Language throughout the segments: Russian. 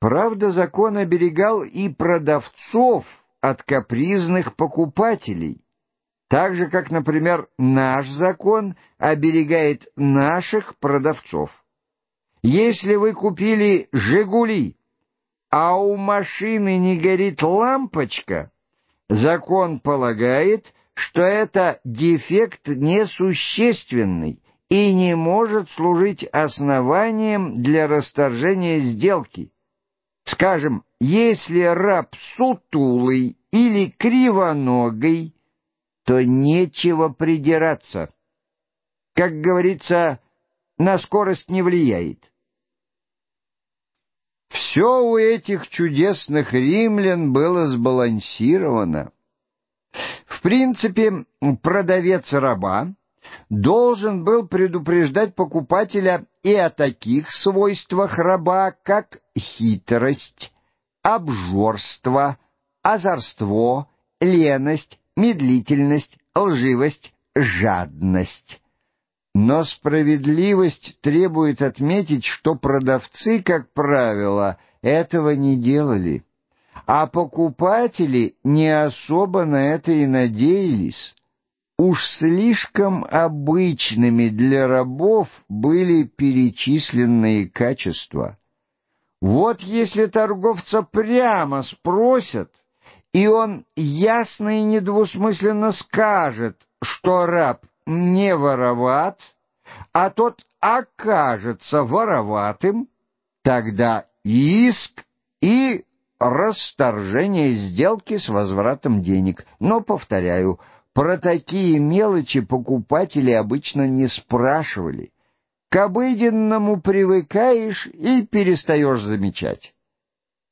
Правда, закон оберегал и продавцов от капризных покупателей, так же, как, например, наш закон оберегает наших продавцов. Если вы купили «Жигули», а у машины не горит лампочка, закон полагает, что это дефект несущественный и не может служить основанием для расторжения сделки. Скажем, если раб сутулый или кривоногий, то нечего придираться. Как говорится, на скорость не влияет. Все у этих чудесных римлян было сбалансировано. В принципе, продавец раба должен был предупреждать покупателя и о таких свойствах раба, как хитрость, обжорство, озорство, леность, медлительность, лживость, жадность. Но справедливость требует отметить, что продавцы, как правило, этого не делали, а покупатели не особо на это и надеялись. Уж слишком обычными для рабов были перечисленные качества. Вот если торговца прямо спросят, и он ясно и недвусмысленно скажет, что раб не вороват, а тот окажется вороватым, тогда иск и расторжение сделки с возвратом денег. Но, повторяю, про такие мелочи покупатели обычно не спрашивали. К обыденному привыкаешь и перестаешь замечать.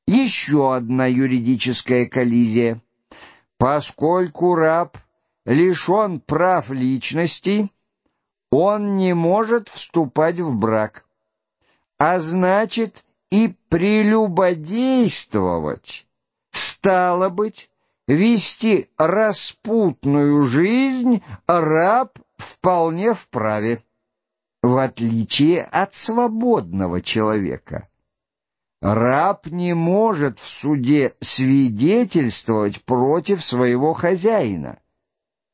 Еще одна юридическая коллизия. Поскольку раб лишен прав личности, он не может вступать в брак, а значит и прелюбодействовать. Стало быть, вести распутную жизнь раб вполне вправе в отличие от свободного человека. Раб не может в суде свидетельствовать против своего хозяина.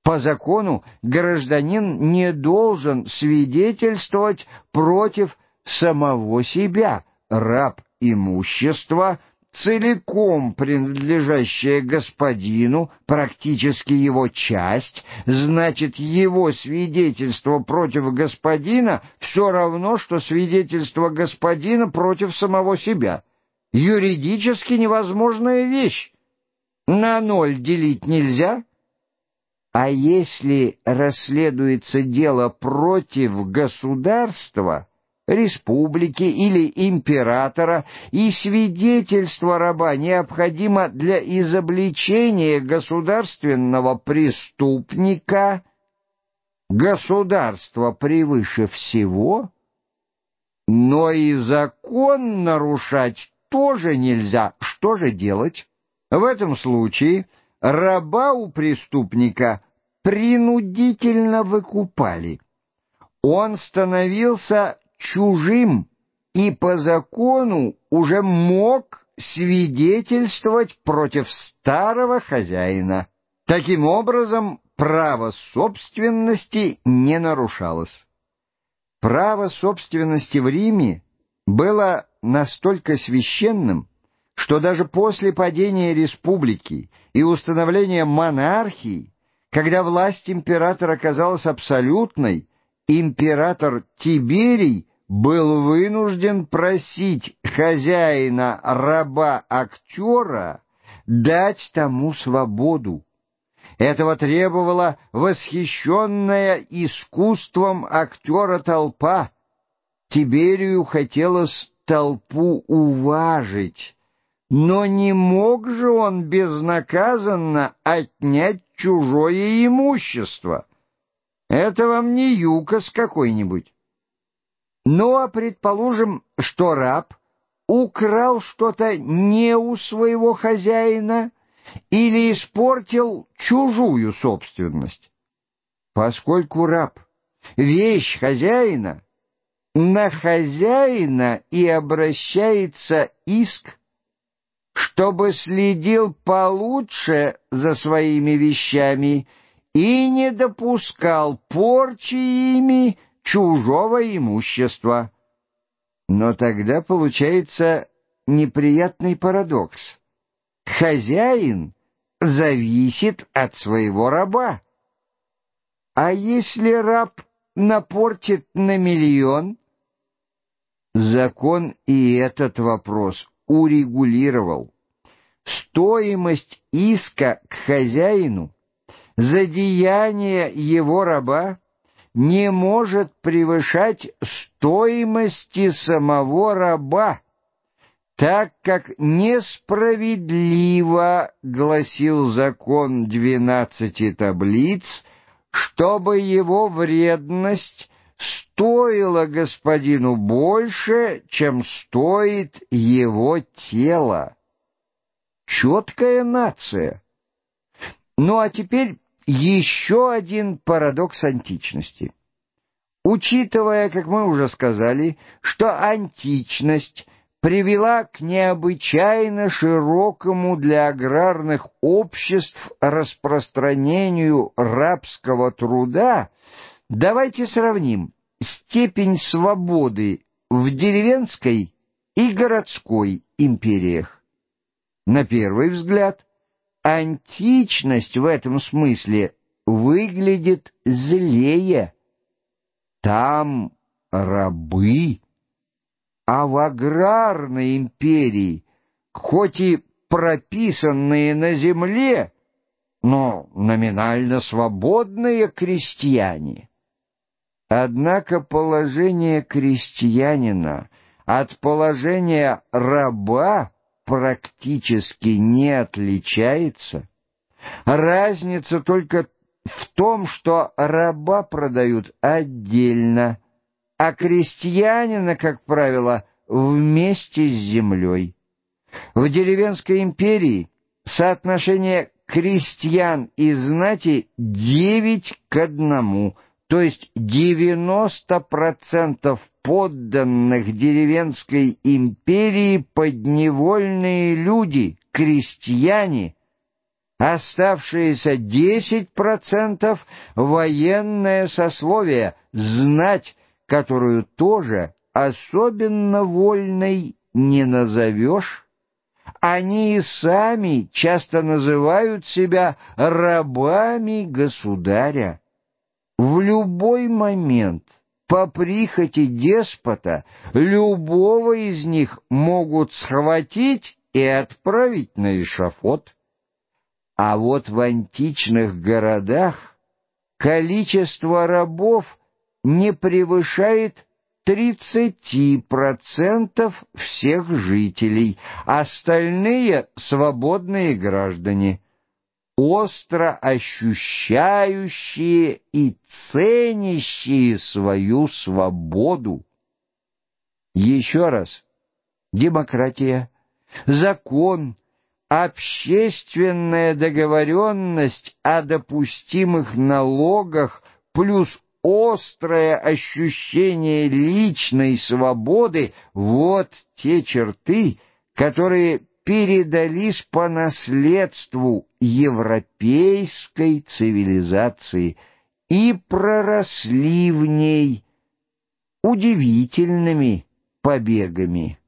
По закону гражданин не должен свидетельствовать против самого себя. Раб имущества — целиком принадлежащая господину, практически его часть, значит, его свидетельство против господина все равно, что свидетельство господина против самого себя. Юридически невозможная вещь. На ноль делить нельзя. А если расследуется дело против государства республики или императора, и свидетельство раба необходимо для изобличения государственного преступника, государство превыше всего, но и закон нарушать тоже нельзя. Что же делать? В этом случае раба у преступника принудительно выкупали. Он становился чужим и по закону уже мог свидетельствовать против старого хозяина. Таким образом, право собственности не нарушалось. Право собственности в Риме было настолько священным, что даже после падения республики и установления монархии, когда власть императора казалась абсолютной, император Тиберий был вынужден просить хозяина раба-актера дать тому свободу. Этого требовала восхищенная искусством актера толпа. Тиберию хотелось толпу уважить, но не мог же он безнаказанно отнять чужое имущество. Это вам не юкос какой-нибудь. Ну, а предположим, что раб украл что-то не у своего хозяина или испортил чужую собственность. Поскольку раб — вещь хозяина, на хозяина и обращается иск чтобы следил получше за своими вещами и не допускал порчи ими чужого имущества. Но тогда получается неприятный парадокс. Хозяин зависит от своего раба. А если раб напортит на миллион? Закон и этот вопрос урегулировал. Стоимость иска к хозяину за деяние его раба не может превышать стоимости самого раба, так как несправедливо, гласил закон двенадцати таблиц, чтобы его вредность стоила господину больше, чем стоит его тело. Четкая нация. Ну а теперь еще один парадокс античности. Учитывая, как мы уже сказали, что античность привела к необычайно широкому для аграрных обществ распространению рабского труда, давайте сравним степень свободы в деревенской и городской империях. На первый взгляд, античность в этом смысле выглядит злее. Там рабы, а в аграрной империи, хоть и прописанные на земле, но номинально свободные крестьяне. Однако положение крестьянина от положения раба практически не отличается. Разница только в том, что раба продают отдельно, а крестьянина, как правило, вместе с землей. В деревенской империи соотношение крестьян и знати девять к одному, то есть девяносто процентов подданных деревенской империи подневольные люди, крестьяне, оставшиеся десять процентов военное сословие, знать, которую тоже особенно вольной не назовешь. Они и сами часто называют себя рабами государя. В любой момент по прихоти деспота любого из них могут схватить и отправить на эшафот. А вот в античных городах количество рабов не превышает 30% всех жителей, остальные — свободные граждане остро ощущающие и ценящие свою свободу. Еще раз, демократия, закон, общественная договоренность о допустимых налогах плюс острое ощущение личной свободы — вот те черты, которые передались по наследству европейской цивилизации и проросли в ней удивительными побегами.